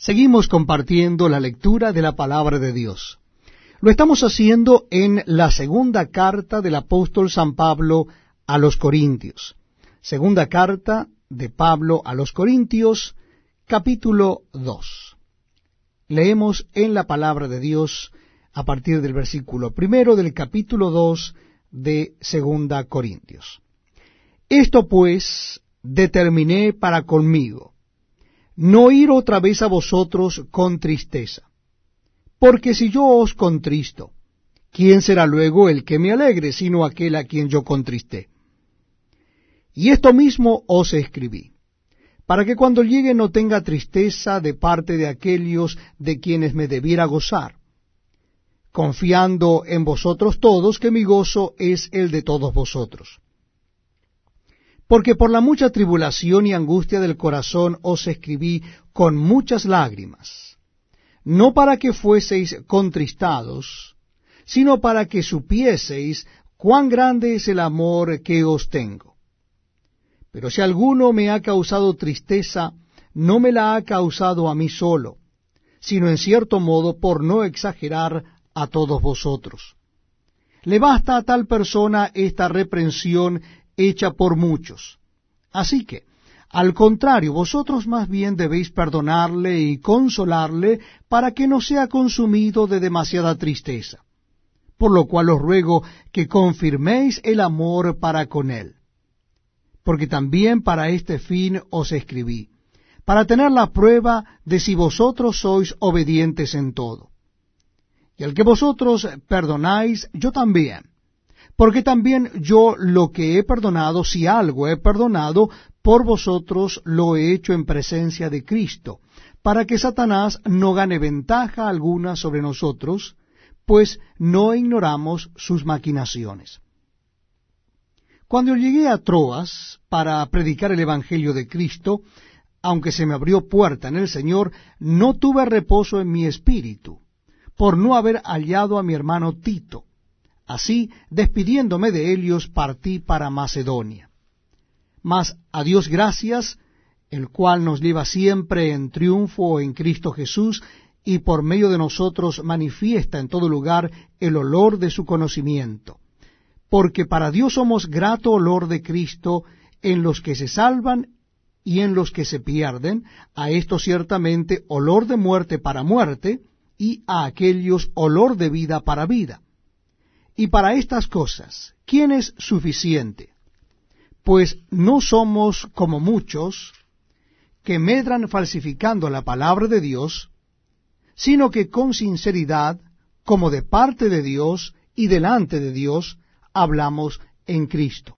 Seguimos compartiendo la lectura de la palabra de Dios. Lo estamos haciendo en la segunda carta del apóstol San Pablo a los Corintios. Segunda carta de Pablo a los Corintios, capítulo 2. Leemos en la palabra de Dios a partir del versículo primero del capítulo 2 de Segunda Corintios. Esto pues determiné para conmigo no ir otra vez a vosotros con tristeza. Porque si yo os contristo, ¿quién será luego el que me alegre, sino aquel a quien yo contristé? Y esto mismo os escribí, para que cuando llegue no tenga tristeza de parte de aquellos de quienes me debiera gozar, confiando en vosotros todos que mi gozo es el de todos vosotros. Porque por la mucha tribulación y angustia del corazón os escribí con muchas lágrimas, no para que fueseis contristados, sino para que supieseis cuán grande es el amor que os tengo. Pero si alguno me ha causado tristeza, no me la ha causado a mí solo, sino en cierto modo por no exagerar a todos vosotros. Le basta a tal persona esta reprensión hecha por muchos. Así que, al contrario, vosotros más bien debéis perdonarle y consolarle para que no sea consumido de demasiada tristeza. Por lo cual os ruego que confirméis el amor para con él. Porque también para este fin os escribí, para tener la prueba de si vosotros sois obedientes en todo. Y al que vosotros perdonáis, yo también porque también yo lo que he perdonado, si algo he perdonado, por vosotros lo he hecho en presencia de Cristo, para que Satanás no gane ventaja alguna sobre nosotros, pues no ignoramos sus maquinaciones. Cuando llegué a Troas para predicar el Evangelio de Cristo, aunque se me abrió puerta en el Señor, no tuve reposo en mi espíritu, por no haber hallado a mi hermano Tito Así, despidiéndome de ellos, partí para Macedonia. Mas a Dios gracias, el cual nos lleva siempre en triunfo en Cristo Jesús, y por medio de nosotros manifiesta en todo lugar el olor de su conocimiento. Porque para Dios somos grato olor de Cristo en los que se salvan y en los que se pierden, a esto ciertamente olor de muerte para muerte, y a aquellos olor de vida para vida. Y para estas cosas, ¿quién es suficiente? Pues no somos como muchos que medran falsificando la palabra de Dios, sino que con sinceridad, como de parte de Dios y delante de Dios, hablamos en Cristo.